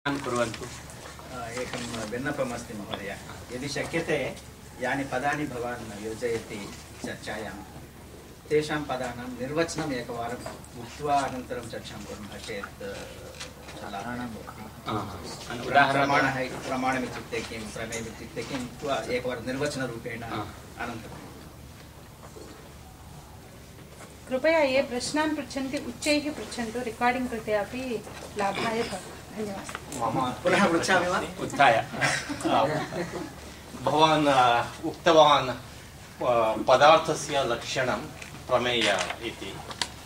कुर्वन्तु। एकं विन्नपमस्ति महोदय। यदि शक्यते यानि पदानि भवान् योजयति चर्चायां तेषां पदानां निर्वचनम् एकवारम् उक्त्वा अनन्तरं चर्चां कुर्मः चेत् लाभाय भवति उदाहरणं प्रमाणः प्रमाणमित्युक्ते किं प्रमेयमित्युक्ते किम् उक्त्वा एकवारं निर्वचनरूपेण अनन्तरं कृपया ये प्रश्नान् पृच्छन्ति उच्चैः पृच्छन्तु रेकार्डिङ्ग् कृते अपि लाभाय भवति। पुनः पृच्छामि वा? उत्थाय। भवान् अ, उक्तवान् पदार्थस्य लक्षणं प्रमेय इति।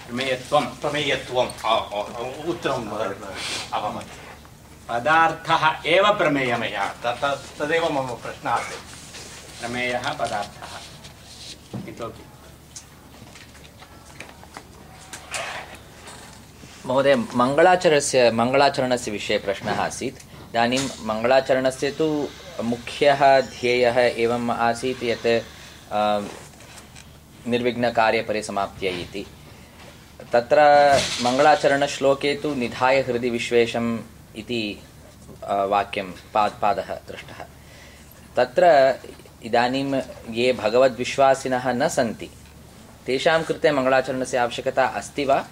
प्रमेयत्वं प्रमेयत्वम् उत्तरम् अभवत् पदार्थः एव प्रमेयः प्रमेय त- तदेव मम प्रश्नः आसीत् प्रमेयः पदार्थः। इतोपि। महोदय मङ्गलाचरणस्य मङ्गलाचरणस्य विषये प्रश्नः आसीत्। इदानीं मङ्गलाचरणस्य तु मुख्यः ध्येयः एवम् आसीत्, यत् निर्विघ्नकार्यपरिसमाप्त्यै इति। तत्र मङ्गलाचरणश्लोके तु निधाय हृदि विश्वेशम् इति वाक्यं पाद्, पादः दृष्टः। तत्र इदानीं ये भगवद्विश्वासिनः न सन्ति, तेषां कृते मङ्गलाचरणस्य आवश्यकता अस्ति वा?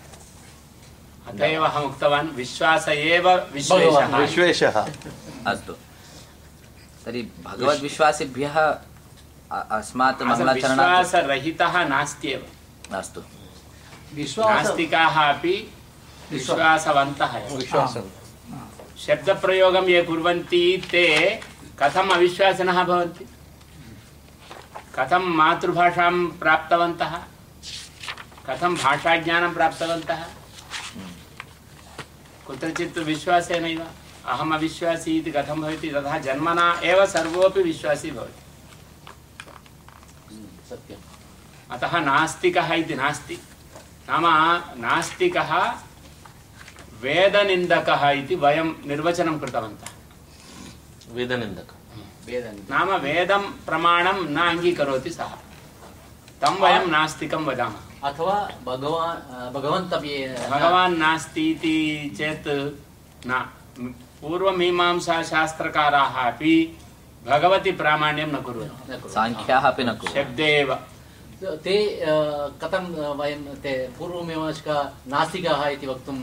अत एव अहम् उक्तवान् विश्वास एव विश्वेशः। विश्वेशः। अस्तु। तर्हि भगवद्विश्वासिभ्यः अस्मात् विश्वासरहितः नास्त्येव। अस्तु। नास्तिकाः अपि विश्वासवन्तः शब्दप्रयोगं ये कुर्वन्ति ते कथम् अविश्वासिनः भवन्ति? कथं मातृभाषां प्राप्तवन्तः? कथं भाषाज्ञानं प्राप्तवन्तः? कुत्रचित् विश्वासेनैव अहम् अविश्वासी इति कथं भवति? तथा जन्मना एव सर्वोऽपि विश्वासी भवति। अतः नास्तिकः इति नास्ति। नाम नास्तिकः वेदनिन्दकः इति वयं निर्वचनं कृतवन्तः। वेदनिन्दक। नाम वेदं प्रमाणं न अङ्गीकरोति सः। तं वयं नास्तिकं वदामः। अथवा भगवान् भगवन्तव्ये भगवान् नास्ति इति चेत् न। पूर्वमीमांसाशास्त्रकाराः अपि भगवति प्रामाण्यं न कुर्वन्ति। साङ्ख्याः अपि न कुर्वन्ति। शब्दे एव। ते कथं अ, वयं ते पूर्वमीमांसका नास्तिकाः इति वक्तुं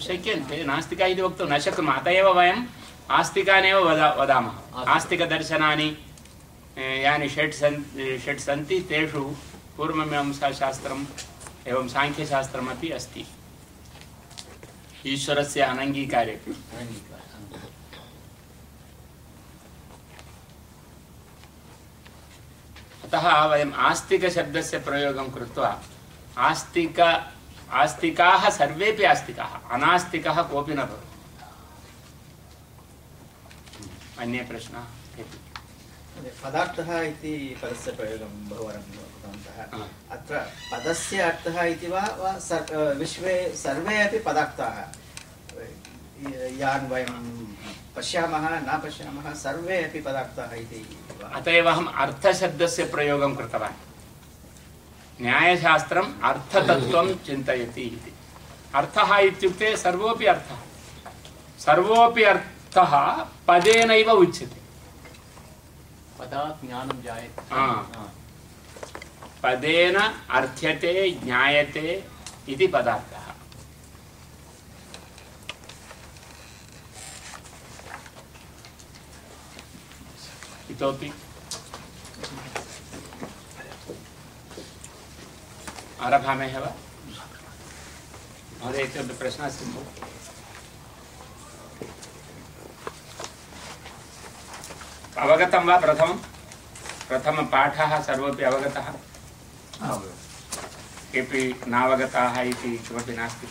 शक्यन्ते नास्तिका इति वक्तुं न शक्नुमः। अत एव वयम् आस्तिकानेव वदा वदामः। आस्तिकदर्शनानि यानि षट् षट् सन्ति तेषु पूर्वमीमांसाशास्त्रम् एवं साङ्ख्यशास्त्रमपि अस्ति। ईश्वरस्य अनङ्गीकारे। अतः वयम् आस्तिकशब्दस्य प्रयोगं कृत्वा आस्तिक आस्तिकाः सर्वेपि आस्तिकाः, अनास्तिकः कोऽपि न भवति। अन्ये प्रश्नाः? पदार्थः इति पदस्य प्रयोगं बहुवारं. अत्र पदस्य अर्थः इति वा विश्वे सर्वे अपि पदार्थाः। यान् वयं पश्यामः न पश्यामः सर्वे अपि पदार्थाः इति अत एव अहम् अर्थशब्दस्य प्रयोगं कृतवान्। न्यायशास्त्रम् अर्थतत्त्वं चिन्तयति इति। अर्थः इत्युक्ते सर्वोऽपि अर्थः। सर्वोऽपि अर्थः पदेनैव उच्यते। पदात् ज्ञानं जायते. पदेन अर्थ्यते, ज्ञायते इति पदार्थः। इतोपि। आरभामहे वा? महोदय, इतोपि प्रश्नः अस्ति खलु? अवगतं वा प्रथमं? प्रथमपाठः सर्वोऽपि अवगतः? केऽपि नावगताः इति किमपि नास्ति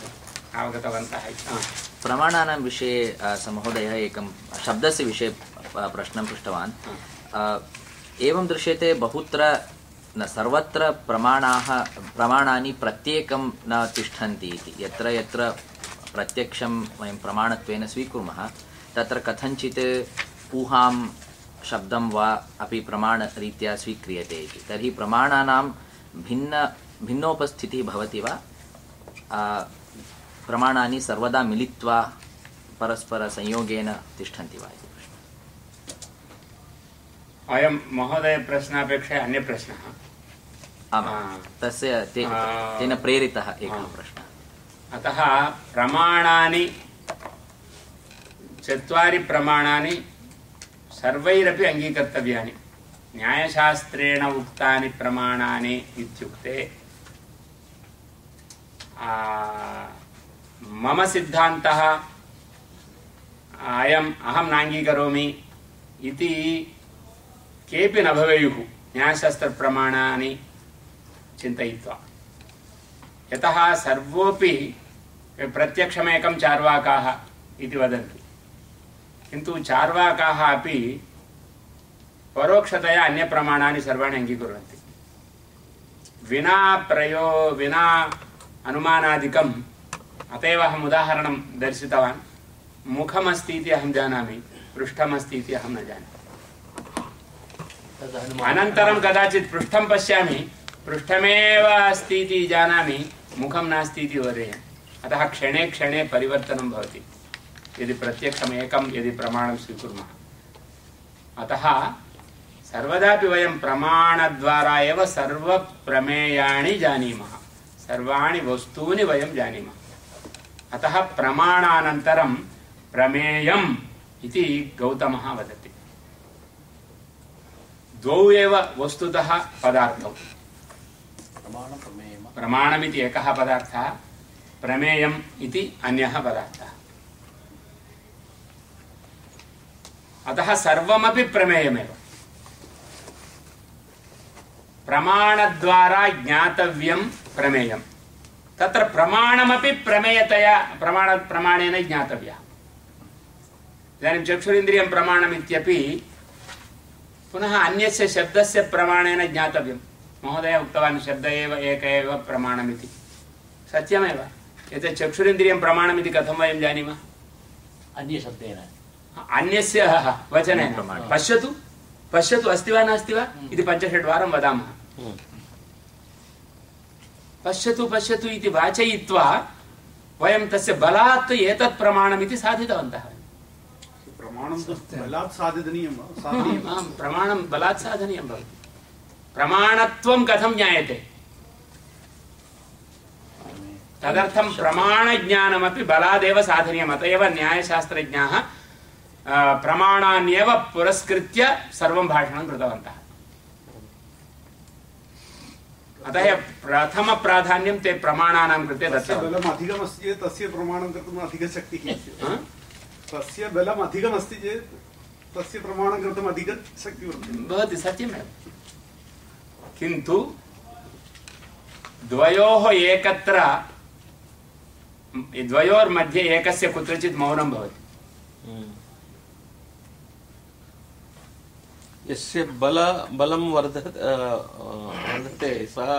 नावगतवन्तः इति प्रमाणानां विषये महोदयः एकं शब्दस्य विषये प्रश्नं पृष्टवान् एवं दृश्यते बहुत्र न सर्वत्र प्रमाणाः प्रमाणानि प्रत्येकं न तिष्ठन्ति इति यत्र यत्र प्रत्यक्षं वयं प्रमाणत्वेन स्वीकुर्मः तत्र कथञ्चित् ऊहां शब्दं वा अपि प्रमाणरीत्या स्वीक्रियते इति तर्हि प्रमाणानां भिन्न भिन्नोपस्थितिः भवति वा? प्रमाणानि सर्वदा मिलित्वा परस्परसंयोगेन तिष्ठन्ति वा इति प्रश्नः। अयं महोदय प्रश्नापेक्षया अन्यप्रश्नः। आम्. तस्य ते- तेन प्रेरितः एकः प्रश्नः। अतः प्रमाणानि चत्वारि प्रमाणानि सर्वैरपि अङ्गीकर्तव्यानि। न्यायशास्त्रेण उक्तानि प्रमाणानि मम सिद्धान्तः, अयम् अहं नाङ्गीकरोमि इति केऽपि न भवेयुः, न्यायशास्त्रप्रमाणानि चिन्तयित्वा। यतः सर्वोऽपि प्रत्यक्षमेकं चार्वाकाः इति वदन्ति। किन्तु चार्वाकाः अपि परोक्षतया अन्यप्रमाणानि सर्वाणि अङ्गीकुर्वन्ति विना प्रयो विना अनुमानादिकम् अत एव अहम् उदाहरणं दर्शितवान्। मुखमस्ति इति अहं जानामि पृष्ठमस्ति इति अहं न जानामि। अनन्तरं कदाचित् पृष्ठं पश्यामि पृष्ठमेव अस्ति इति जानामि मुखं नास्ति इति वदेयम्। अतः क्षणे क्षणे परिवर्तनं भवति। यदि प्रत्यक्षम् एकं यदि प्रमाणं स्वीकुर्मः। अतः सर्वदापि वयं प्रमाणद्वारा एव सर्वप्रमेयाणि जानीमः। सर्वाणि वस्तूनि वयं जानीमः। अतः प्रमाणानन्तरं प्रमेयम् इति गौतमः वदति। द्वौ एव वस्तुतः पदार्थौ। प्रमाणमिति एकः पदार्थः, प्रमेयम् इति अन्यः पदार्थः। अतः सर्वमपि प्रमेयमेव। प्रमाणद्वारा ज्ञातव्यं प्रमेयं। तत्र प्रमाणमपि प्रमेयतया प्रमाण प्रमाणेन ज्ञातव्यः। इदानीं चक्षुरिन्द्रियं प्रमाणम् इत्यपि पुनः अन्यस्य शब्दस्य प्रमाणेन ज्ञातव्यं। महोदय उक्तवान् शब्द एव एक एव प्रमाणमिति सत्यमेव? एतत् चक्षुरिन्द्रियं प्रमाणमिति कथं वयं जानीमः? अन्यशब्देन। अन्यस्य वचनेन। पश्यतु। पश्यतु अस्ति वा नास्ति वा? इति पञ्चषड्वारं वदामः। पश्यतु पश्यतु इति वाचयित्वा वयं तस्य बलात् एतत् प्रमाणमिति साधितवन्तः। प्रमाणं बलात् साधनीयं वा प्रमाणं बलात् साधनीयं भवति। प्रमाणत्वं कथं ज्ञायते? तदर्थं प्रमाणज्ञानमपि बलादेव साधनीयम् अत एव न्यायशास्त्रज्ञाः प्रमाणान्येव पुरस्कृत्य सर्वं भाषणं कृतवन्तः अतः प्रथमप्राधान्यं ते प्रमाणानां कृते दत्तवन्तः बलम् अधिकमस्ति चेत् तस्य प्रमाणं कर्तुम् अधिकशक्तिः तस्य बलम् अधिकमस्ति चेत् तस्य प्रमाणं कर्तुम् अधिकशक्तिः भवति सत्यमेव। किन्तु द्वयोः एकत्र द्वयोर्मध्ये एकस्य कुत्रचित् मौनं भवति। यस्य बल बलं वर्धत अ, वर्धते सः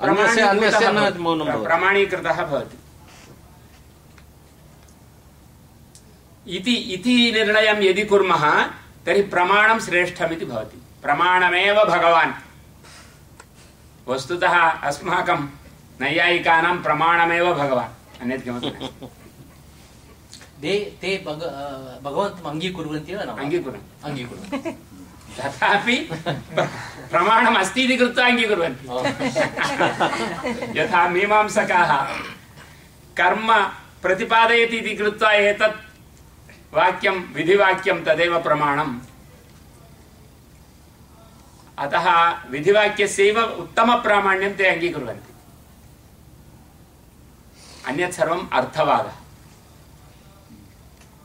अन्यस्य अन्यस्य न मौनं प्रमाणीकृतः भवति। इति इति निर्णयं यदि कुर्मः तर्हि प्रमाणं श्रेष्ठमिति भवति। प्रमाणमेव भगवान्। वस्तुतः अस्माकं नैयायिकानां प्रमाणमेव भगवान्। अन्यत् किमपि ते ते भग भगवन्तम् अङ्गीकुर्वन्ति वा न वा? अङ्गीकुर्वन्ति अङ्गीकुर्वन्ति तथापि प्र- इति कृत्वा अङ्गीकुर्वन्ति यथा मीमांसकाः कर्म प्रतिपादयति इति कृत्वा एतत् वाक्यं विधिवाक्यं तदेव प्रमाणम् अतः विधिवाक्यस्यैव उत्तमप्रामाण्यं ते अङ्गीकुर्वन्ति अन्यत् सर्वम् अर्थवादः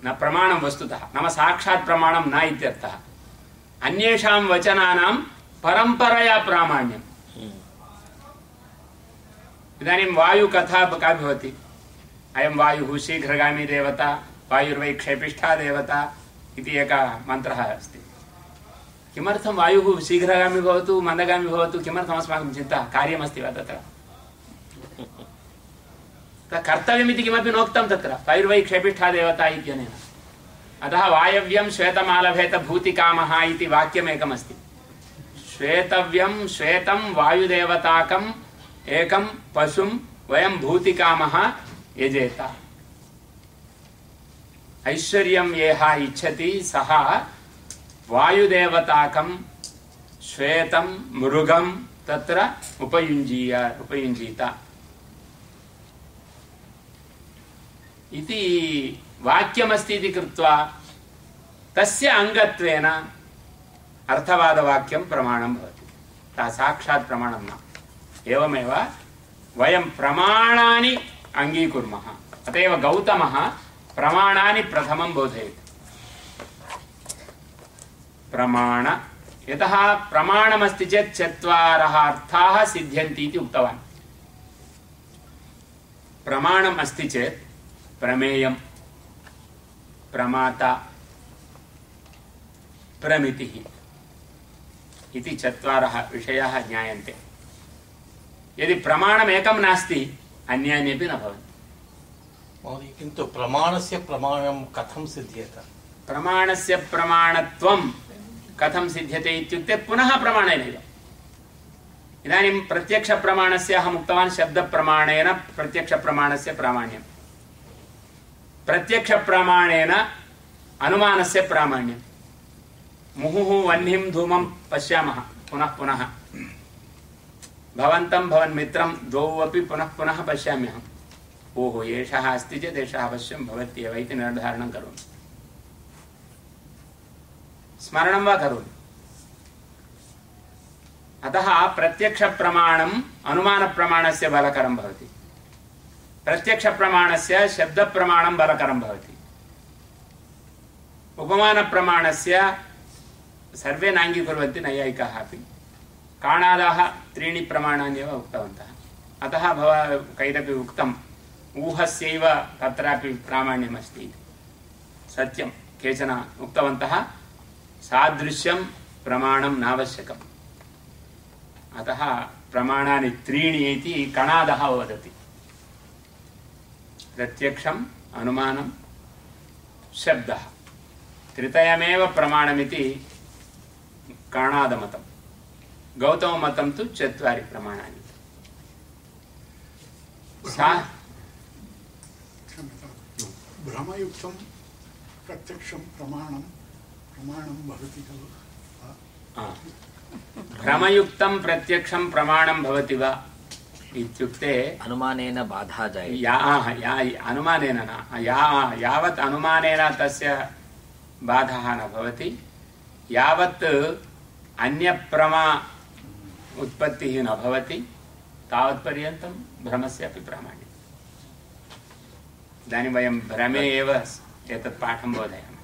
न प्रमाणं वस्तुतः, नाम साक्षात् प्रमाणं न इत्यर्थः। अन्येषां वचनानां परम्परया प्रामाण्यम्। इदानीं वायुकथा का भवति? अयं वायुः शीघ्रगामी देवता, वायुर्वै क्षेपिष्ठा देवता इति एकः मन्त्रः अस्ति। किमर्थं वायुः शीघ्रगामी भवतु, मन्दगामी भवतु, किमर्थम् अस्माकं चिन्ता? कार्यमस्ति वा तत्र? तत् कर्तव्यमिति किमपि नोक्तं तत्र। वायुर्वै क्षेपिष्ठा देवता इत्यनेन अतः वायव्यं श्वेतमालभेत भूतिकामः इति वाक्यमेकमस्ति। श्वेतव्यं श्वेतं वायुदेवताकम् एकं पशुं वयं भूतिकामः यजेत। ऐश्वर्यं यः इच्छति, सः वायुदेवताकं श्वेतं मृगं तत्र उपयुञ्जीय उपयुञ्जीत। इति वाक्यमस्ति इति कृत्वा तस्य अङ्गत्वेन अर्थवादवाक्यं प्रमाणं भवति। साक्षात् प्रमाणं न। एवमेव वयं प्रमाणानि अङ्गीकुर्मः। अत एव गौतमः प्रमाणानि प्रथमं बोधयति। प्रमाण, यतः प्रमाणमस्ति चेत् चत्वारः अर्थाः सिद्ध्यन्ति इति उक्तवान्। प्रमाणम् अस्ति चेत् प्रमेयं प्रमाता प्रमितिः चत्वारः विषयाः ज्ञायन्ते। यदि प्रमाणमेकं महोदय किन्तु प्रमाणस्य प्रमाणं कथं सिद्ध्येत? प्रमाणस्य प्रमाणत्वं कथं सिद्ध्यते इत्युक्ते पुनः प्रमाणेनैव इदानीं प्रत्यक्षप्रमाणस्य अहम् उक्तवान् शब्दप्रमाणेन प्रत्यक्षप्रमाणस्य प्रामाण्यं प्रत्यक्षप्रमाणेन अनुमानस्य प्रामाण्यं मुहुः वह्निं धूमं पश्यामः, पुनः पुनः। भवन्तं भवन्मित्रं द्वौ अपि पुनः पुनः पश्याम्यहम्। ओहो एषः अस्ति चेत् एषः अवश्यं भवत्येव इति निर्धारणं करोमि। स्मरणं वा करोमि? अतः प्रत्यक्षप्रमाणम् अनुमानप्रमाणस्य बलकरं भवति। प्रत्यक्षप्रमाणस्य शब्दप्रमाणं बलकरं भवति उपमानप्रमाणस्य सर्वे नाङ्गीकुर्वन्ति नैयायिकाः अपि काणादाः त्रीणि प्रमाणानि एव उक्तवन्तः अतः भव कैरपि उक्तम् ऊहस्यैव तत्रापि प्रामाण्यमस्ति इति सत्यं केचन उक्तवन्तः सादृश्यं प्रमाणं नावश्यकम् अतः प्रमाणानि त्रीणि इति कणादः वदति प्रत्यक्षम् अनुमानं शब्दः त्रितयमेव प्रमाणमिति काणादमतं गौतममतं तु चत्वारि प्रमाणानि सा क्षम्यतां भ्रमयुक्तं प्रत्यक्षं प्रमाणं प्रमाणं भवति खलु आ, भ्रमयुक्तं प्रत्यक्षं प्रमाणं भवति वा इत्युक्ते अनुमानेन बाधा जायते। या या अनुमानेन न या यावत् अनुमानेन तस्य बाधः न भवति यावत् अन्यप्रमा उत्पत्तिः न भवति तावत्पर्यन्तं भ्रमस्यापि प्रामाण्यम् इदानीं वयं भ्रमे एव एतत् पाठं बोधयामः।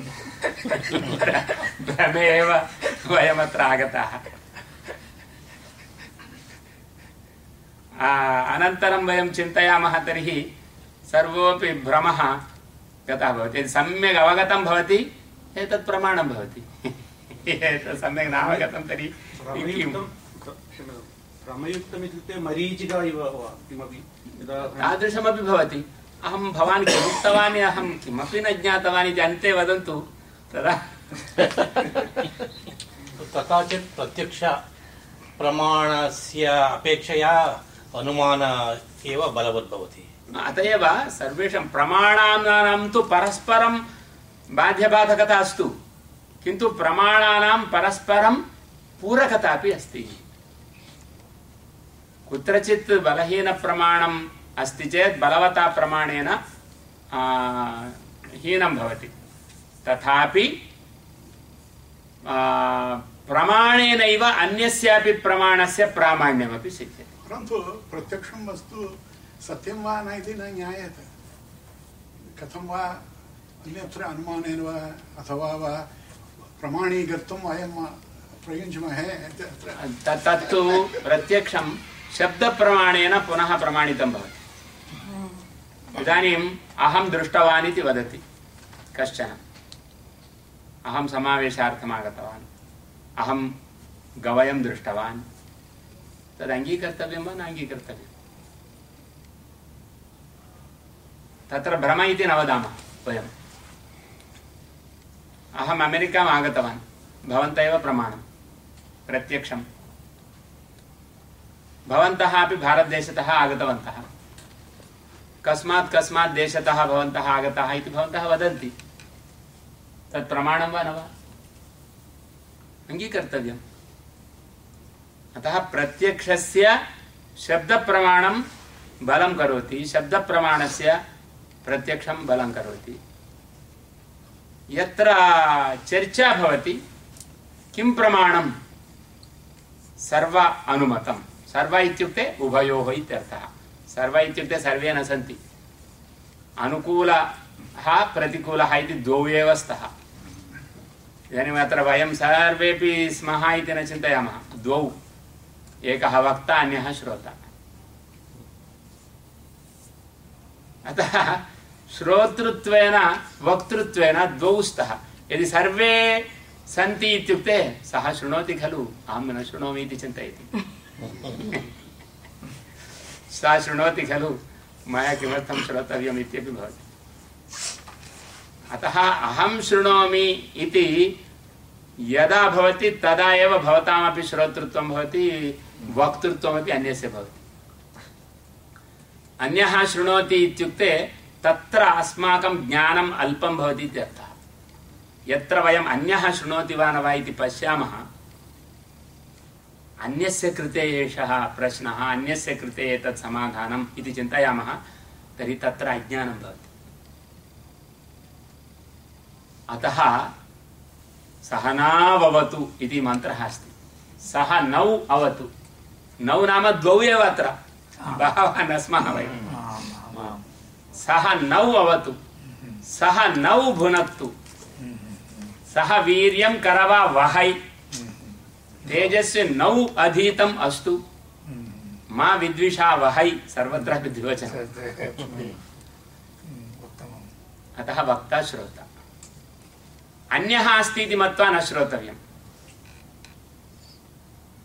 भ्रमे एव वयमत्र आगताः। अनन्तरं वयं चिन्तयामः तर्हि सर्वोऽपि भ्रमः गतः भवति। यदि सम्यक् अवगतं भवति एतत् प्रमाणं भवति। एतत् सम्यक् नावगतं तर्हि किम् भ्रमयुक्तम् इत्युक्ते मरीचिका इव किमपि? तादृशमपि भवति। अहं भवान् किमुक्तवान् अहं किमपि न ज्ञातवान् इति अन्ते वदन्तु। तदा तथा चेत् प्रत्यक्ष प्रमाणस्य अपेक्षया अनुमान एव बलवत् भवति अत एव सर्वेषां प्रमाणानां तु परस्परं बाध्यबाधकता अस्तु। किन्तु प्रमाणानां परस्परं पूरकता अपि अस्ति। कुत्रचित् बलहीनप्रमाणम् अस्ति चेत् बलवता प्रमाणेन हीनं भवति। तथापि प्रमाणेनैव अन्यस्यापि प्रमाणस्य प्रामाण्यमपि सिद्ध्यति। परन्तु प्रत्यक्षं वस्तु सत्यं वा न इति न ज्ञायते कथं वा अन्यत्र अनुमानेन वा अथवा वा प्रमाणीकर्तुं वयं प्रयुञ्ज्महे त- तत्तु प्रत्यक्षं शब्दप्रमाणेन पुनः प्रमाणितं भवति। इदानीम् अहं दृष्टवान् इति वदति, कश्चन। अहं समावेशार्थम् आगतवान् अहं गवयं दृष्टवान्। तद् अङ्गीकर्तव्यं वा न अङ्गीकर्तव्यम् तत्र भ्रम इति न वदामः, वयम्। अहम् अमेरिकाम् आगतवान्, भवन्तः एव प्रमाणं प्रत्यक्षं भवन्तः अपि भारतदेशतः आगतवन्तः। कस्मात् कस्मात् देशतः भवन्तः आगताः इति भवन्तः वदन्ति। तत् प्रमाणं वा न वा? अङ्गीकर्तव्यम्। अतः प्रत्यक्षस्य शब्दप्रमाणं बलं करोति। शब्दप्रमाणस्य प्रत्यक्षं बलं करोति। यत्र चर्चा भवति, किं प्रमाणं सर्व अनुमतं? सर्व इत्युक्ते उभयोः इत्यर्थः। सर्व इत्युक्ते सर्वे न सन्ति। अनुकूलः, प्रतिकूलः इति द्वौ एव स्तः। इदानीम् अत्र वयं सर्वेपि स्मः इति न चिन्तयामः। द्वौ। एकः वक्ता अन्यः श्रोता। अतः श्रोतृत्वेन, वक्तृत्वेन द्वौ स्तः यदि सर्वे सः शृणोति खलु, अहं न शृणोमि इति चिन्तयति। सः शृणोति खलु, मया किमर्थं श्रोतव्यम् अतः अहं शृणोमि यदा भवति, तदा एव श्रोतृत्वं वक्तृत्वमपि अन्यस्य भवति। अन्यः शृणोति इत्युक्ते तत्र अस्माकं ज्ञानम् अल्पं भवति इत्यर्थः यत्र वयम् शृणोति वा न वा अन्यस्य कृते एषः प्रश्नः, अन्यस्य कृते एतत् समाधानम् इति चिन्तयामः, तर्हि तत्र अज्ञानं भवति। अतः सहनावतु इति मन्त्रः अस्ति। सः नौ अवतु। नौ नाम द्वौ एव अत्र। बहवः न स्मः वयं सः नौ अवतु। सः नौ भुनक्तु सः वीर्यं करवा वहै। तेजस्य नौ अधीतम् अस्तु। मा विद्विषा वहै। सर्वत्र द्विवचनम् अतः वक्ता श्रोता। अन्यः अस्ति इति मत्वा न श्रोतव्यम्।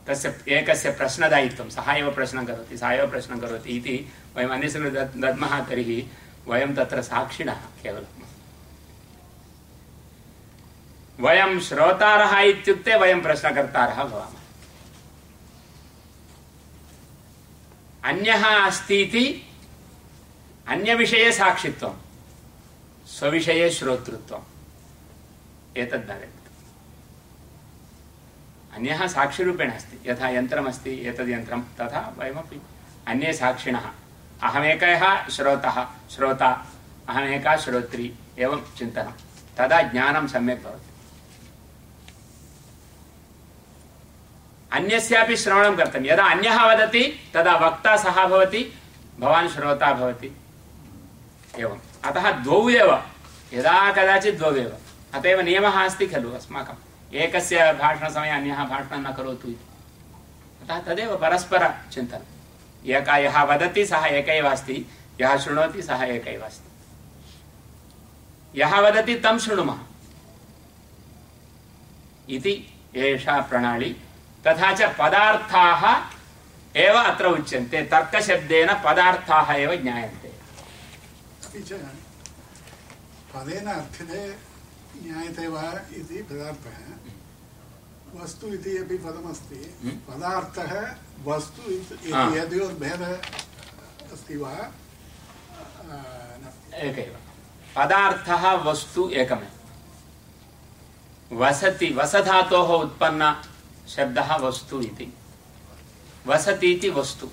तस्य एकस्य प्रश्नदायित्वं, सः एव प्रश्नं करोति, सः एव प्रश्नं करोति इति वयम् दद्- दद्मः तर्हि वयं तत्र साक्षिणः केवलं। वयं श्रोतारः इत्युक्ते वयं प्रश्नकर्तारः भवामः। अन्यः अस्ति इति अन्यविषये साक्षित्वं, स्वविषये श्रोतृत्वम्। एतद् भवेत्। अन्यः साक्षिरूपेण अस्ति। यथा यन्त्रमस्ति, एतद् यन्त्रं, तथा वयमपि। अन्ये साक्षिणः। अहमेकः श्रोतः, श्रोता, अहमेका श्रोत्री, एवं चिन्तनं तदा ज्ञानं सम्यक् भवति। अन्यस्यापि श्रवणं कर्तव्यं। यदा अन्यः वदति, तदा वक्ता सः भवति, भवान् श्रोता भवति। एवम्। अतः द्वौ एव। यदा कदाचित् द्वौ एव। अत एव नियमः अस्ति खलु अस्माकम्। एकस्य भाषणसमये अन्यः भाषणं न करोतु इति। अतः तदेव परस्परचिन्तनम् एकः यः वदति, सः एक एव अस्ति। यः शृणोति, सः एक एव अस्ति। यः वदति, तं शृणुमः। इति एषा प्रणाली। तथा च पदार्थाः एव अत्र उच्यन्ते। तर्कशब्देन पदार्थाः एव ज्ञायन्ते। पदेन अर्थिते ज्ञायते वा इति पदार्थः। वस्तु इति अपि पदमस्ति। हम्म। पदार्थः वस्तु इति। यद्योर्भेदः अस्ति वा? एकैव। पदार्थः वस्तु एकमेव। वसति वसधातोः उत्पन्न शब्दः वस्तु इति। वसति इति वस्तु।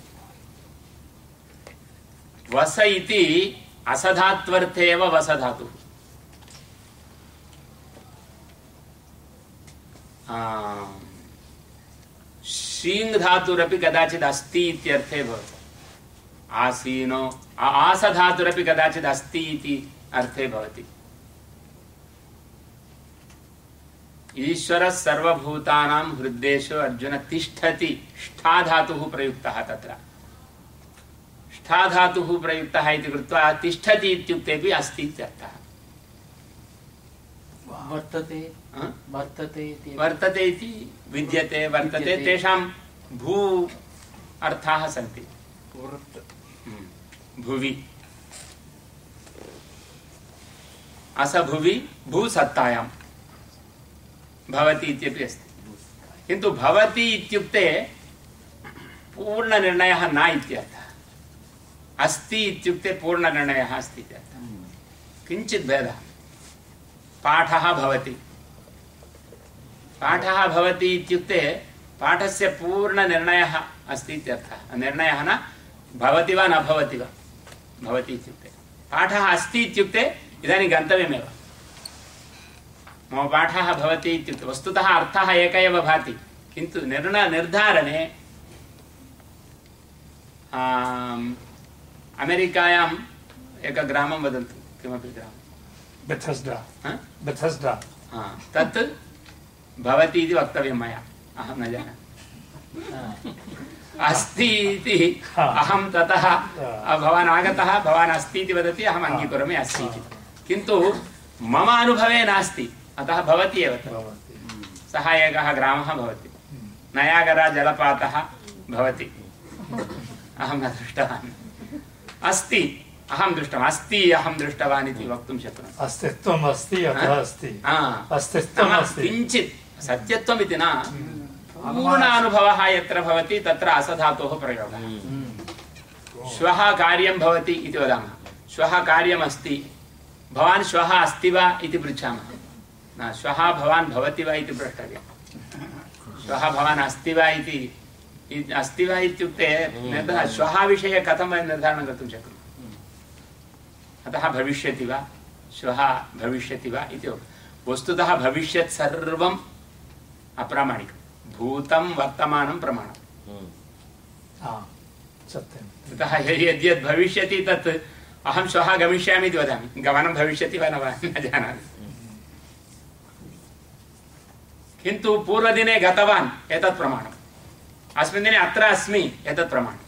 वस इति असधात्वर्थे एव वसधातुः। शीङ् धातुरपि कदाचित् अस्ति आसीनो, आ- आसधातुरपि कदाचित् अस्ति इति अर्थे ईश्वरः सर्वभूतानां अर्जुन तिष्ठति। ष्ठा धातुः प्रयुक्तः तत्र। ष्ठा धातुः प्रयुक्तः इति कृत्वा तिष्ठति इत्युक्तेपि अस्ति इत्यर्थः। वर्तते वर्तते इति। वर्तते इति विद्यते वर्तते तेषां भू अर्थाः सन्ति। हम्म। भुवि। असभुवि भूसत्तायां। भवति इत्यपि अस्ति। किन्तु भवति इत्युक्ते पूर्णनिर्णयः न इत्यर्थः। अस्ति इत्युक्ते पूर्णनिर्णयः अस्ति इत्यर्थः। किञ्चित् भेदः पाठः भवति। पाठः भवति इत्युक्ते पाठस्य पूर्णनिर्णयः अस्ति इत्यर्थः निर्णयः न भवति वा न भवति वा? भवति इत्युक्ते। पाठः अस्ति इत्युक्ते इदानीं गन्तव्यमेव। मम पाठः भवति इत्युक्ते वस्तुतः अर्थः एक एव भाति। किन्तु निर्ण निर्धारणे अमेरिकायाम् एकं वदन्तु। किमपि ग्रामं बेथस्डा हा? बेथस्डा हा, तत् भवति इति वक्तव्यं मया अहं न जानामि अस्ति इति अहं ततः भवान् आगतः भवान् अस्ति इति वदति अहम् अङ्गीकरोमि अस्ति इति किन्तु मम अनुभवे नास्ति अतः भवति एव सः एकः ग्रामः भवति नयागरा जलपातः भवति अहं न दृष्टवान् अस्ति अहं दृष्टवान्। अस्ति अहं दृष्टवान् इति वक्तुं शक्नोमि। अस्तित्वम् अस्ति अतः अस्ति। अस्तित्वम् अस्ति। किञ्चित् सत्यत्वम् इति न। पूर्ण अनुभवः यत्र भवति तत्र असधातोः प्रयोगः। श्वः कार्यं भवति इति वदामः। श्वः कार्यमस्ति। भवान् श्वः अस्ति वा इति पृच्छामः। न श्वः भवान् भवति वा इति प्रष्टव्यं श्वः भवान् अस्ति वा इति अस्ति वा इत्युक्ते निर्धा- श्वः विषये कथं वयं निर्धारणं कर्तुं शक्नुमः? अतः भविष्यति वा? श्वः भविष्यति वा इति। वस्तुतः भविष्यत् सर्वम् अप्रामाणिकं। भूतं वर्तमानं प्रमाणम्। हा, अतः यदि यद्यद् भविष्यति तत् अहं श्वः गमिष्यामि इति वदामि। गमनं भविष्यति वा न वा न जानामि। किन्तु पूर्वदिने गतवान् एतत् प्रमाणम्। अस्मिन् दिने अत्र अस्मि एतत् प्रमाणम्।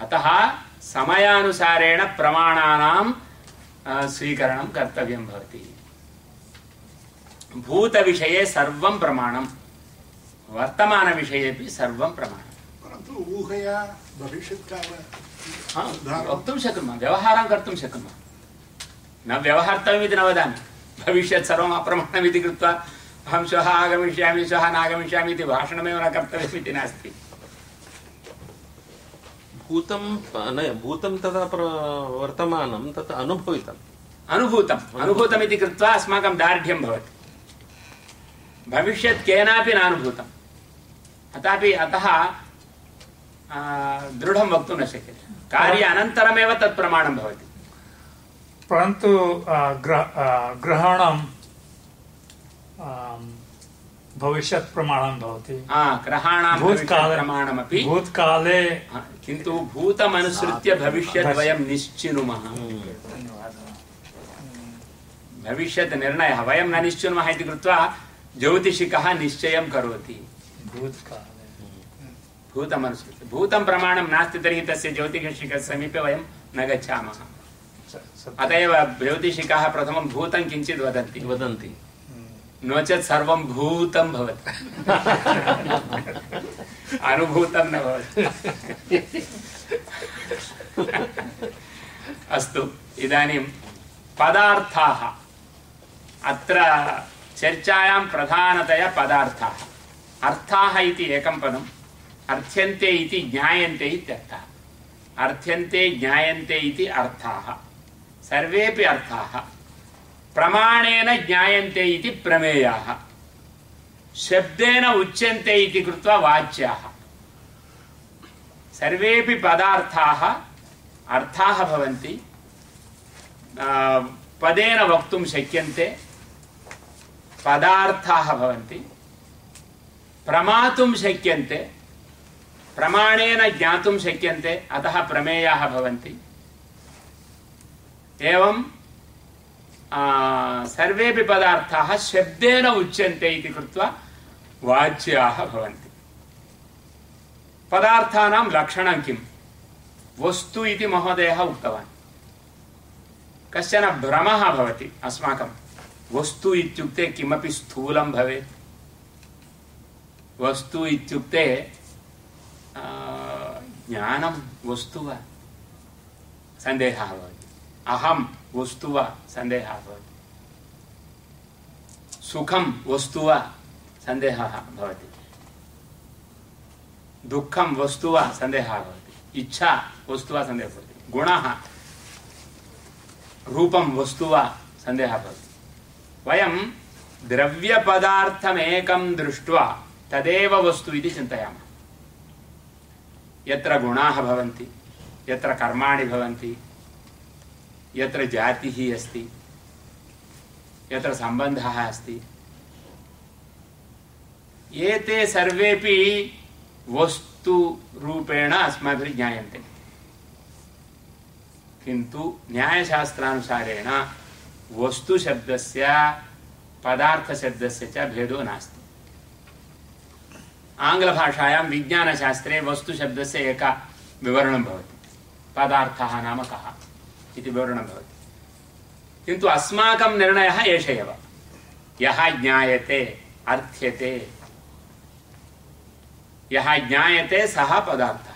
अतः समयानुसारेण प्रमाणानां स्वीकरणं कर्तव्यं भवति। भूतविषये सर्वं प्रमाणं वर्तमानविषयेपि सर्वं प्रमाणम् परन्तु ऊहया भविष्यत्काल वक्तुं शक्नुमः व्यवहारं कर्तुं शक्नुमः। न व्यवहर्तव्यमिति न वदामि। भविष्यत् सर्वम् अप्रमाणमिति कृत्वा अहं श्वः आगमिष्यामि श्वः नागमिष्यामि इति भाषणमेव न कर्तव्यमिति नास्ति। भूतं न भूतं तथा वर्तमानं तत् अनुभवितम् अनुभूतम्। अनुभूतमिति कृत्वा अस्माकं दार्ढ्यं भवति। भविष्यत् केनापि नानुभूतम् अतः आ, दृढं वक्तुं न शक्यते। कार्य अनन्तरमेव तत् प्रमाणं भवति। परन्तु ग्रहणं भविष्यत् प्रमाणं भवति ग्रहाणां भूतकाले प्रमाणमपि भूतकाले किन्तु भूतमनुसृत्य भविष्यत् वयं निश्चिनुमः। भविष्यत् निर्णयः वयं न निश्चिनुमः इति कृत्वा ज्योतिषिकः निश्चयं करोति। भूतकाले। भूतमनुसृत्य भूतं प्रमाणं नास्ति तर्हि तस्य ज्योतिषिकस्य समीपे वयं न गच्छामः। अत एव ज्योतिषिकाः प्रथमं भूतं किञ्चित् वदन्ति। वदन्ति। नो चेत् सर्वं भूतं भवति. अनुभूतं न भवति. अस्तु, इदानीं पदार्थाः. अत्र चर्चायां प्रधानतया पदार्थाः. अर्थाः इति एकं पदम्, अर्थ्यन्ते इति ज्ञायन्ते इत्यर्थः अर्थ्यन्ते ज्ञायन्ते इति अर्थाः. सर्वेपि अर्थाः. प्रमाणेन ज्ञायन्ते इति प्रमेयाः। शब्देन उच्यन्ते इति कृत्वा वाच्याः। सर्वेपि पदार्थाः अर्थाः भवन्ति। पदेन वक्तुं शक्यन्ते। पदार्थाः भवन्ति। प्रमातुं शक्यन्ते। प्रमाणेन ज्ञातुं शक्यन्ते। अतः प्रमेयाः भवन्ति। एवं सर्वेपि पदार्थाः शब्देन उच्यन्ते इति कृत्वा वाच्याः किं वस्तु महोदयः उक्तवान्। कश्चन भ्रमः अस्माकं वस्तु किमपि स्थूलं भवेत्। वस्तु इत्युक्ते ज्ञानं, वस्तु वा? सन्देहः अहं वस्तु वा सन्देहः भवति। सुखं वस्तु वा सन्देहः भवति। दुःखं वस्तु भवति। इच्छा वस्तु भवति। गुणः रूपं वस्तु वा सन्देहः भवति। वयं द्रव्यपदार्थमेकं दृष्ट्वा तदेव वस्तु इति यत्र गुणाः भवन्ति, यत्र कर्माणि भवन्ति यत्र जातिः अस्ति, यत्र सम्बन्धः अस्ति, एते सर्वेपि वस्तुरूपेण अस्माभिः ज्ञायन्ते। किन्तु न्यायशास्त्रानुसारेण वस्तुशब्दस्य, पदार्थशब्दस्य च भेदो नास्ति। आङ्ग्लभाषायां विज्ञानशास्त्रे वस्तुशब्दस्य एका विवरणं भवति, पदार्थः नाम कः? इति विवरणं भवति। किन्तु अस्माकं निर्णयः एष एव। यः ज्ञायते, अर्थ्यते। यः ज्ञायते, सः पदार्थः।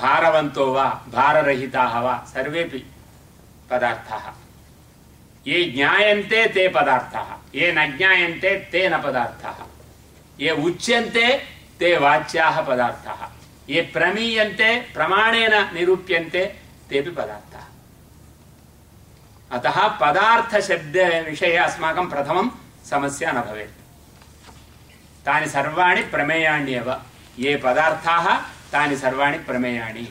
भारवन्तो वा, भाररहिताः वा सर्वेपि पदार्थाः। ये ज्ञायन्ते, ते पदार्थाः। ये न ज्ञायन्ते, ते न पदार्थाः। ये उच्यन्ते, ते वाच्याः पदार्थाः। ये प्रमीयन्ते, प्रमाणेन निरूप्यन्ते तेपि पदार्थाः अतः पदार्थशब्दविषये अस्माकं प्रथमं समस्या न भवेत् तानि सर्वाणि प्रमेयाण्येव ये पदार्थाः तानि सर्वाणि प्रमेयाणि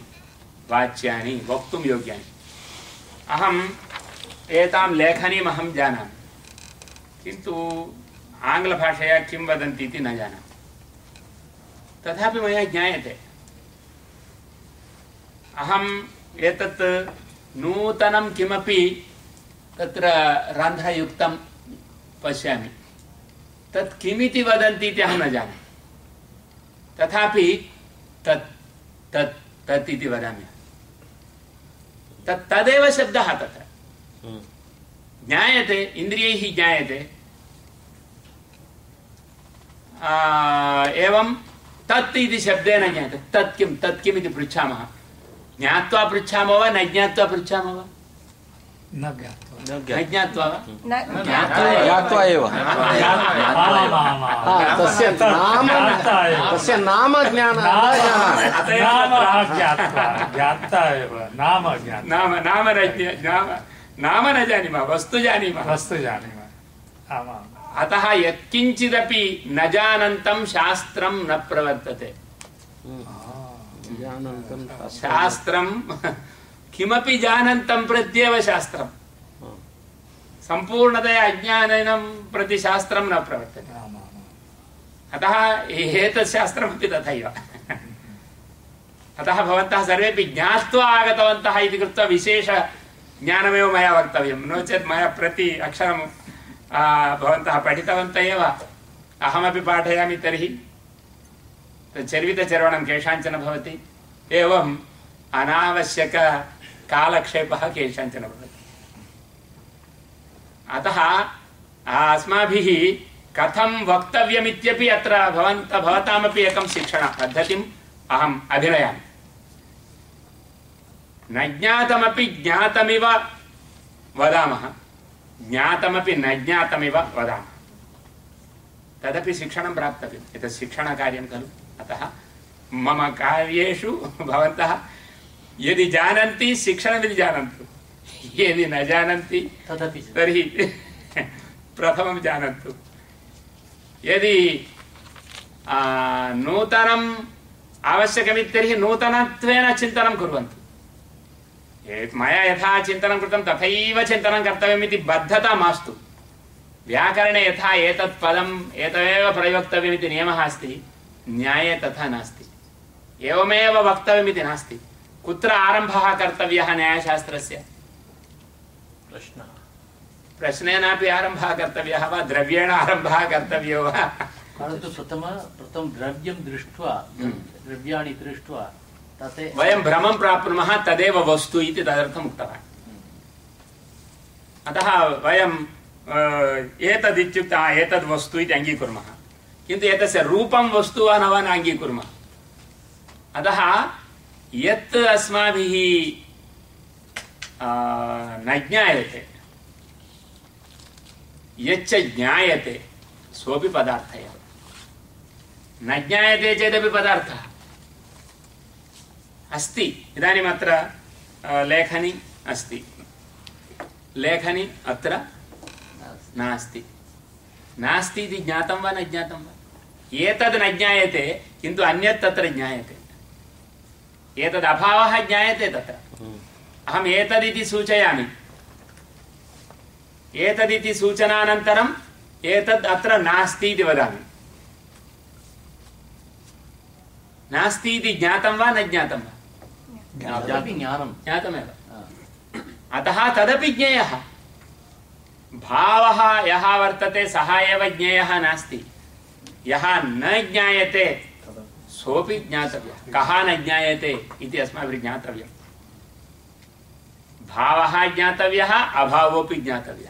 वाच्यानि वक्तुं योग्यानि अहम् एतां लेखनीम् अहं जानामि किन्तु आङ्ग्लभाषया किं वदन्ति इति न जानामि तथापि मया ज्ञायते अहम् एतत् नूतनं किमपि तत्र रन्ध्रयुक्तं पश्यामि। तत् किमिति वदन्ति इति अहं न जानामि। तथापि तत् तत् तत् इति वदामि। तत् तदेव शब्दः तत्र। ज्ञायते इन्द्रियैः ज्ञायते। एवं तत् इति शब्देन ज्ञायते। तत् किं तत् किम् इति पृच्छामः? ज्ञात्वा पृच्छामः वा न ज्ञात्वा पृच्छामः वा न ज्ञात्वा न ज्ञात्वा वा न ज्ञात्वा एव तस्य नाम ज्ञाता एव। तस्य नाम ज्ञान नाम नाम ज्ञात्वा ज्ञाता एव नाम ज्ञाता नाम नाम न ज्ञा- नाम नाम न जानीमः वस्तु जानीमः वस्तु जानीमः आमाम् अतः यत्किञ्चिदपि न जानन्तं शास्त्रं न प्रवर्तते जानन्तं शास्त्रं किमपि जानन्तं प्रत्येव शास्त्रं सम्पूर्णतया अज्ञानं प्रति शास्त्रं न प्रवर्तते। अतः एतत् शास्त्रमपि तथैव। अतः भवन्तः सर्वेपि ज्ञात्वा आगतवन्तः इति कृत्वा विशेष ज्ञानमेव मया वक्तव्यं। नो चेत् मया प्रति अक्षरं भवन्तः पठितवन्तः एव। अहमपि पाठयामि तर्हि। चर्वितचर्वणं केषाञ्चन भवति। एवम् अनावश्यककालक्षेपः केषाञ्चन भवति। अतः अस्माभिः कथं वक्तव्यमित्यपि अत्र भवन्त, भवतामपि एकं शिक्षणपद्धतिम् अहम् अभिनयामि। न ज्ञातमपि ज्ञातमिव वदामः। ज्ञातमपि न ज्ञातमिव वदामः। तदपि शिक्षणं प्राप्तव्यम्। एतत् शिक्षणकार्यं खलु। अतः मम कार्येषु भवन्तः यदि जानन्ति शिक्षणमिति जानन्तु यदि न जानन्ति तदपि तर्हि प्रथमं जानन्तु। यदि नूतनम् आवश्यकमिति तर्हि नूतनत्वेन चिन्तनं कुर्वन्तु। मया यथा चिन्तनं कृतं तथैव चिन्तनं कर्तव्यमिति बद्धता मास्तु। व्याकरणे यथा एतत् पदम् एतमेव प्रयोक्तव्यमिति नियमः अस्ति। न्याये तथा नास्ति। एवमेव वक्तव्यमिति नास्ति। कुत्र आरम्भः कर्तव्यः न्यायशास्त्रस्य? प्रश्नः। प्रश्नेनापि आरम्भः कर्तव्यः वा? द्रव्येण आरम्भः कर्तव्यो वा? परन्तु प्रथम प्रथमं द्रव्यं दृष्ट्वा द्रव्याणि दृष्ट्वा तत् वयं भ्रमं प्राप्नुमः तदेव वस्तु इति तदर्थम् उक्तवान्। अतः वयं एतदित्युक्ते एतद् वस्तु इति अङ्गीकुर्मः। किन्तु एतस्य रूपं वस्तु वा न वा न अङ्गीकुर्मः। अतः यत् अस्माभिः न ज्ञायते, यच्च ज्ञायते, सोऽपि पदार्थ एव। न ज्ञायते चेदपि पदार्थः। अस्ति। इदानीम् अत्र लेखनी अस्ति। लेखनी अत्र नास्ति। नास्ति इति ज्ञातं वा न ज्ञातं वा? एतद् न ज्ञायते किन्तु अन्यत् तत्र ज्ञायते। एतद् अभावः ज्ञायते तत्र। अहम् एतदिति सूचयामि। एतदिति सूचनानन्तरम् एतद् अत्र नास्ति इति वदामि। नास्ति इति ज्ञातं वा न ज्ञातं वा? ज्ञातमेव। अतः तदपि ज्ञेयः। भावः यः वर्तते सः एव ज्ञेयः नास्ति। यः न ज्ञायते सोऽपि ज्ञातव्यः। कः न ज्ञायते इति अस्माभिः ज्ञातव्यम्। भावः ज्ञातव्यः अभावोऽपि ज्ञातव्यः।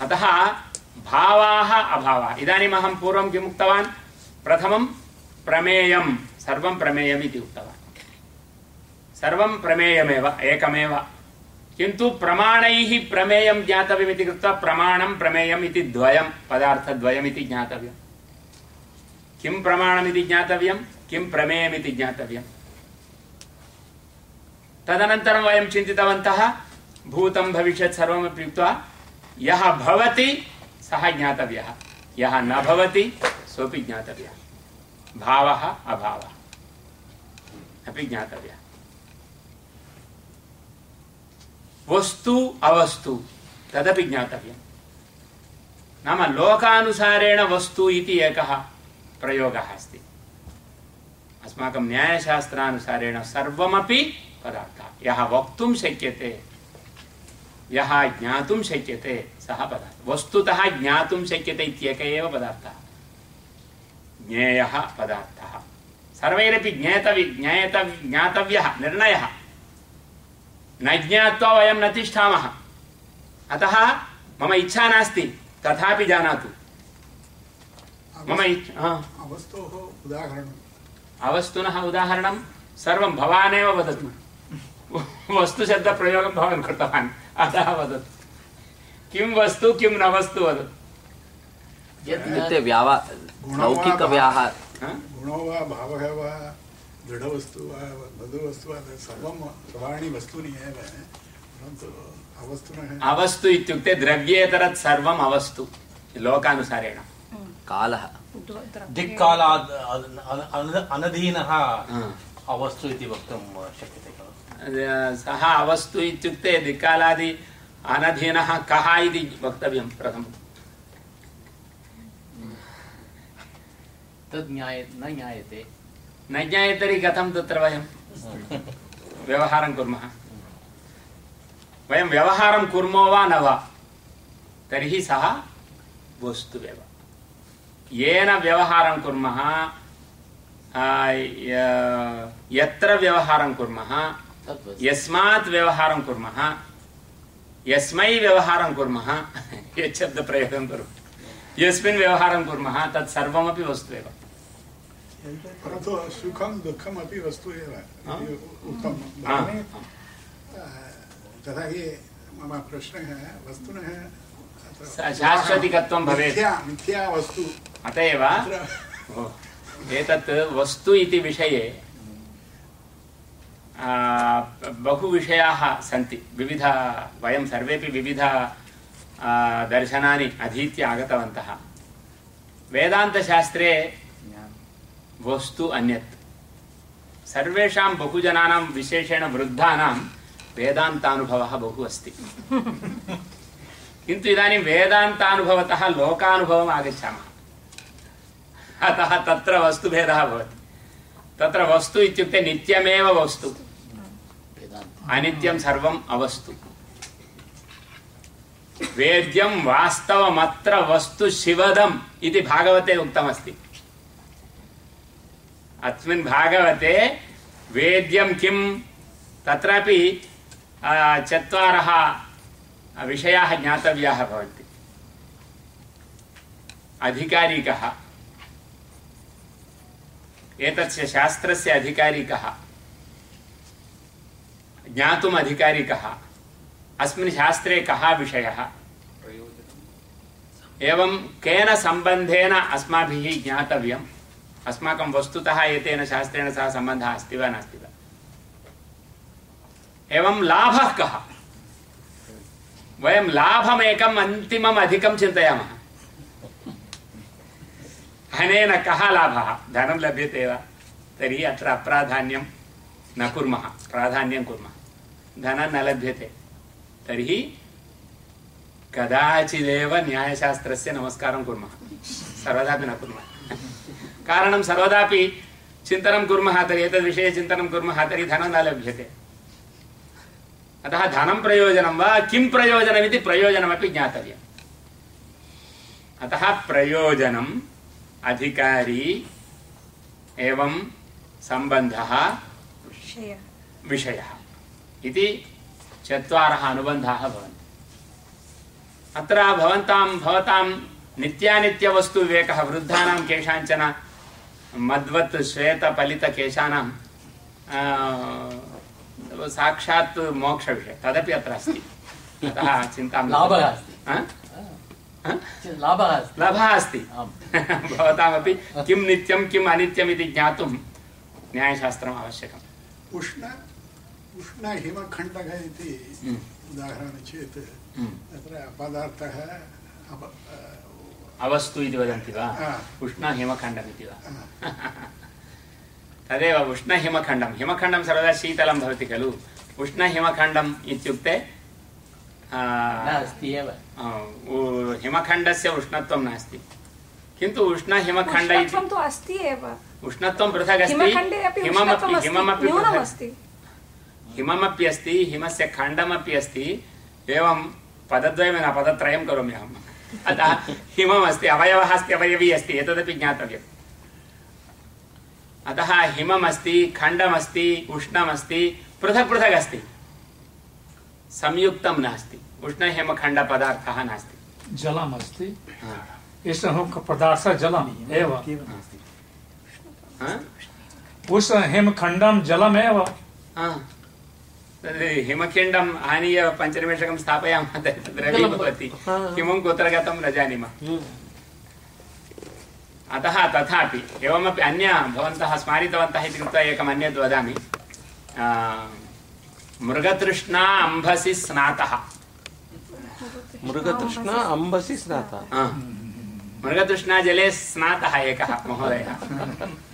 अतः भावाः अभावाः। इदानीम् अहं पूर्वं किम् उक्तवान्? प्रथमं प्रमेयं, सर्वं प्रमेयम् इति उक्तवान्। सर्वं प्रमेयमेव, एकमेव। किन्तु प्रमाणैः प्रमेयं ज्ञातव्यमिति कृत्वा प्रमाणं प्रमेयम् इति द्वयं, पदार्थद्वयमिति ज्ञातव्यं किं प्रमाणमिति ज्ञातव्यं, किं प्रमेयमिति ज्ञातव्यं तदनन्तरं वयं चिन्तितवन्तः, भूतं भविष्यत् सर्वमपि उक्त्वा, यः भवति, सः ज्ञातव्यः। यः न भवति, सोऽपि ज्ञातव्यः। भावः अभावः। अपि ज्ञातव्यः। वस्तु अवस्तु, तदपि ज्ञातव्यम्। नाम लोकानुसारेण वस्तु इति एकः प्रयोगः अस्ति। अस्माकं न्यायशास्त्रानुसारेण सर्वमपि पदार्थः। यः वक्तुं शक्यते, यः ज्ञातुं शक्यते, सः पदार्थः। वस्तुतः ज्ञातुं शक्यते इत्येक एव पदार्थः। ज्ञेयः पदार्थः। सर्वैरपि ज्ञेतव्य ज्ञेतव्य ज्ञातव्यः, निर्णयः। न ज्ञात्वा वयं न तिष्ठामः। अतः मम इच्छा नास्ति तथापि जानातु। मम हा। अवस्तोः उदाहरणम्। अवस्तुनः उदाहरणं सर्वं भवानेव वदतु। वस्तुशब्दप्रयोगं भवान् कृतवान् अतः वदतु। किं वस्तु किं न वस्तु वदतु। इत्युक्ते व्यावा लौकिकव्याहार गुणो वा भावः वा? दृढवस्तु वा मधुवस्तु वा तत् सर्वं सर्वाणि वस्तूनि एव परन्तु अवस्तुनः अवस्तु इत्युक्ते द्रव्येतरत् सर्वम् अवस्तु लोकानुसारेण कालः दिक्कालाद् अन- अन- अनधीनः अवस्तु इति वक्तुं शक्यते खलु सः अवस्तु इत्युक्ते दिक्कालादि अनधीनः कः इति वक्तव्यं प्रथमम् तद् ज्ञाय न ज्ञायते न ज्ञायते तर्हि कथं तत्र वयं? व्यवहारं कुर्मः। वयं व्यवहारं कुर्मो वा न वा तर्हि सः वस्तुवेव। येन व्यवहारं कुर्मः यत्र व्यवहारं कुर्मः यस्मात् व्यवहारं कुर्मः यस्मै व्यवहारं कुर्मः यत् शब्दप्रयोगं कुर्मः यस्मिन् व्यवहारं कुर्मः तत् सर्वमपि वस्तु एव परन्तु सुखं दुःखम् अपि वस्तु एव उक्तं तथा हि मम प्रश्नः वस्तुनः शाश्वतिकत्वं भवेत्। मिथ्या वस्तु। अत एव? एतत् वस्तु इति विषये आ, बहु विषयाः सन्ति। विविध वयं सर्वेपि विविध दर्शनानि अधीत्य आगतवन्तः। वेदान्तशास्त्रे वस्तु अन्यत् सर्वेषां बहुजनानां विशेषेण वृद्धानां वेदान्तानुभवः बहु अस्ति किन्तु इदानीं वेदान्तानुभवतः लोकानुभवम् आगच्छामः अतः तत्र वस्तुभेदः भवति तत्र वस्तु इत्युक्ते नित्यमेव वस्तु अनित्यं सर्वम् अवस्तु वेद्यं वास्तवमत्र वस्तु शिवदम् इति भागवते उक्तमस्ति अस्मिन् भागवते वेद्यं किं? तत्रापि चत्वारः विषयाः ज्ञातव्याः भवन्ति। अधिकारी कः एतस्य शास्त्रस्य अधिकारी कः ज्ञातुम् अधिकारी कः अस्मिन् शास्त्रे कः विषयः? एवं केन सम्बन्धेन अस्माभिः ज्ञातव्यम्? अस्माकं वस्तुतः एतेन शास्त्रेण सह सम्बन्धः अस्ति वा नास्ति वा? एवं लाभः कः? वयं लाभमेकम् अन्तिमम् अधिकं चिन्तयामः। अनेन कः लाभः? धनं लभ्यते वा? तर्हि अत्र अप्राधान्यं न कुर्मः, प्राधान्यं कुर्मः। धनं न लभ्यते। तर्हि कदाचिदेव न्यायशास्त्रस्य नमस्कारं कुर्मः। सर्वदापि न कुर्मः। कारणं सर्वदापि चिन्तनं कुर्मः तर्हि एतद्विषये चिन्तनं कुर्मः तर्हि धनं न लभ्यते। अतः धनं प्रयोजनं वा किं प्रयोजनमिति प्रयोजनमपि ज्ञातव्यम्। अतः प्रयोजनम् अधिकारी एवं सम्बन्धः विषयः। इति चत्वारः अनुबन्धाः भवन्ति। अत्र भवन्तां भवतां नित्यानित्यवस्तुविवेकः वृद्धानां केषाञ्चन मद्वत् श्वेतफलितकेशानां साक्षात् मोक्षविषय तदपि अत्र अस्ति। अतः चिन्तां लाभः अस्ति। हा? लाभः अस्ति। लाभः अस्ति। भवतामपि किं नित्यं किम् अनित्यम् इति ज्ञातुं न्यायशास्त्रम् आवश्यकम्। उष्ण उष्णहिमखण्डः इति हम्म। उदाहरणं चेत् हम्म। तत्र पदार्थः अप- अवस्तु इति वदन्ति वा हा। उष्णहिमखण्डमिति वा तदेव उष्णहिमखण्डं हिमखण्डं सर्वदा शीतलं भवति खलु उष्णहिमखण्डम् इत्युक्ते हिमखण्डस्य उष्णत्वं नास्ति किन्तु उष्णहिमखण्ड इति उष्णत्वं तु अस्ति एव उष्णत्वं पृथक् अस्ति हिममपि हिममपि अस्ति हिममपि अस्ति हिमस्य खण्डमपि अस्ति एवं पदद्वयं न पदत्रयं करोमि अहम् अतः हिमम् अस्ति अवयवः अस्ति अवयवी अस्ति एतदपि ज्ञातव्यम्। अतः हिमम् अस्ति खण्डमस्ति उष्णमस्ति पृथक् पृथक् अस्ति। संयुक्तं नास्ति। उष्णहिमखण्डपदार्थः नास्ति। जलम् अस्ति एषः पदार्थः जलम् एव। हा? उष्ण जलमेव। हा। हिमखण्डम् आनीय पञ्चनिमेषकं स्थापयामः तर्हि भवति हिमं कुत्र गतं न जानीमः। अतः तथापि एवमपि अन्य भवन्तः स्मारितवन्तः इति कृत्वा एकम् अन्यद् वदामि। मृगतृष्णा अम्भसि स्नातः। मृगतृष्णा अम्बसि स्नाता। हा। मृगतृष्णा जले स्नातः एकः महोदयः।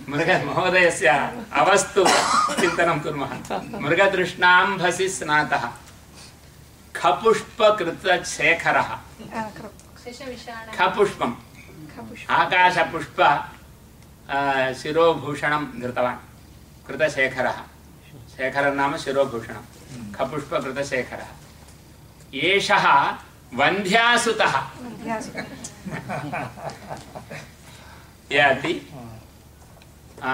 मृग महोदयस्य अवस्तु चिन्तनं कुर्मः। मृगतृष्णाम्भसि स्नातः। खपुष्पकृतशेखरः। खपुष्पम्। आकाशपुष्प शिरोभूषणं धृतवान् कृतशेखरः। शेखरं नाम शिरोभूषणं खपुष्पकृतशेखरः एषः वन्ध्यासुतः। याति आ,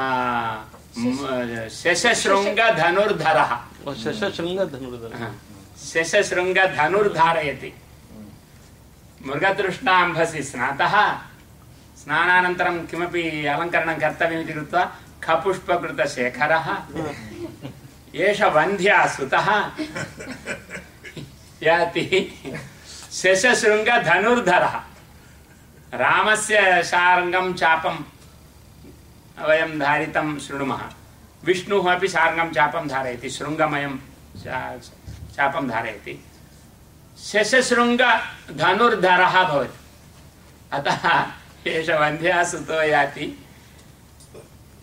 म- शशशृङ्गधनुर्धरः शशशृङ्गधनुर्धरः हा। शशशृङ्गधनुर्धारयति मृगतृष्णाम्भसि स्नातः। स्नानानन्तरं किमपि अलङ्करणं कर्तव्यमिति कृत्वा खपुष्पकृतशेखरः। एष वन्ध्यासुतः याति। शशशृङ्गधनुर्धरः रामस्य शार्ङ्गं चापं वयं धारितं, शृणुमः। विष्णुः अपि शार्ङ्गं चापं धारयति, शृङ्गमयं चापं धारयति। शशशृङ्गधनुर्धरः भवति। अतः एष वन्ध्यासुतो याति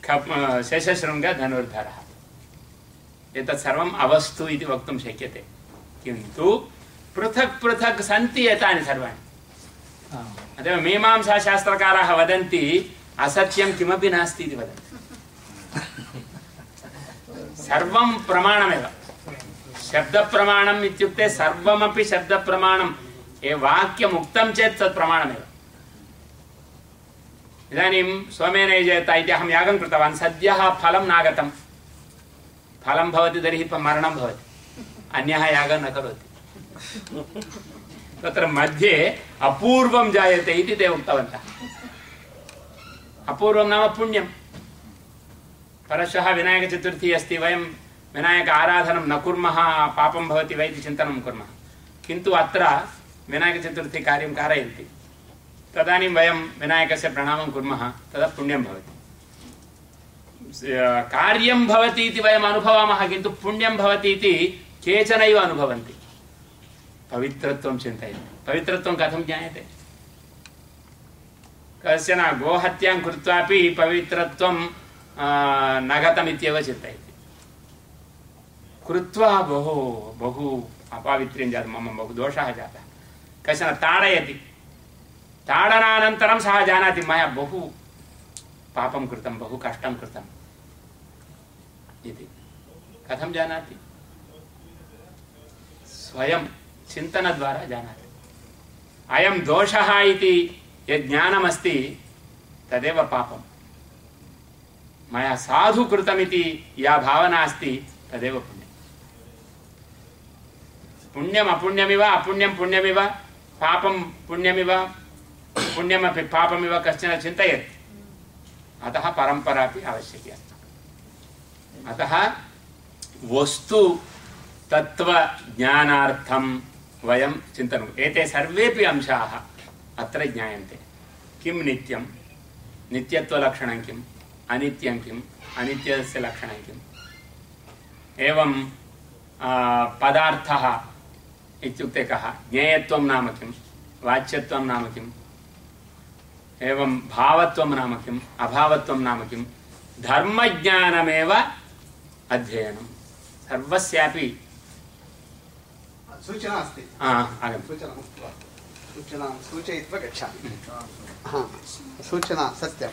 खप् शशशृङ्गधनुर्धरः एतत् सर्वम् अवस्तु इति वक्तुं शक्यते। किन्तु पृथक् पृथक् सन्ति एतानि सर्वाणि। अतएव मीमांसाशास्त्रकाराः वदन्ति, असत्यं किमपि नास्ति इति वदन्ति। सर्वं प्रमाणमेव। शब्दप्रमाणम् इत्युक्ते सर्वमपि शब्दप्रमाणं ये वाक्यम् उक्तं चेत् तत् प्रमाणमेव। इदानीं सोमेन यजेत इति अहं यागं कृतवान्, सद्यः फलं नागतं। फलं भवति तर्हि मरणं न करोति। तत्र मध्ये अपूर्वं जायते इति ते उक्तवन्तः। अपूर्वं नाम पुण्यं परश्वः विनायकचतुर्थी अस्ति, वयं विनायक आराधनं न कुर्मः, पापं भवति वा इति चिन्तनं कुर्मः। किन्तु अत्र विनायकचतुर्थी कार्यं कारयन्ति। तदानीं वयं विनायकस्य प्रणामं कुर्मः तदा पुण्यं भवति। कार्यं भवति इति वयम् अनुभवामः, किन्तु पुण्यं भवति इति केचनैव अनुभवन्ति। पवित्रत्वं चिन्तयन्ति पवित्रत्वं कथं ज्ञायते? कश्चन गोहत्यां कृत्वापि पवित्रत्वं न गतमित्येव चिन्तयति। कृत्वा बहु बहु अपावित्र्यं जातं, मम बहु दोषः जातः। कश्चन ताडयति। ताडनानन्तरं सः जानाति, मया बहु पापं कृतं, बहु कष्टं कृतम् इति। कथं जानाति? स्वयं। चिन्तनद्वारा जानाति। अयं दोषः इति यद् ज्ञानमस्ति, तदेव पापं मया साधु कृतमिति या भावना अस्ति, तदेव पुण्यं पुण्यम् अपुण्यमिव अपुण्यं पुण्यमिव पापं पुण्यमिव, पुण्यमपि पापमिव कश्चन चिन्तयति। अतः परम्परा अपि आवश्यकी अस्ति। अतः वस्तु तत्त्वज्ञानार्थं वयं चिन्तनं। एते सर्वेपि अंशाः अत्र ज्ञायन्ते। किं नित्यं? नित्यत्वलक्षणं किम्? अनित्यं किम्? अनित्यस्य लक्षणं किम्? एवं पदार्थः इत्युक्ते कः? ज्ञेयत्वं नाम किं? वाच्यत्वं नाम किम्? एवं भावत्वं नाम किम्? अभावत्वं नाम किं धर्मज्ञानमेव अध्ययनं। सर्वस्यापि सूचना अस्ति सूचना सूचनां सूचयित्वा गच्छामि। सूचना सत्यं